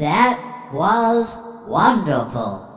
That was wonderful.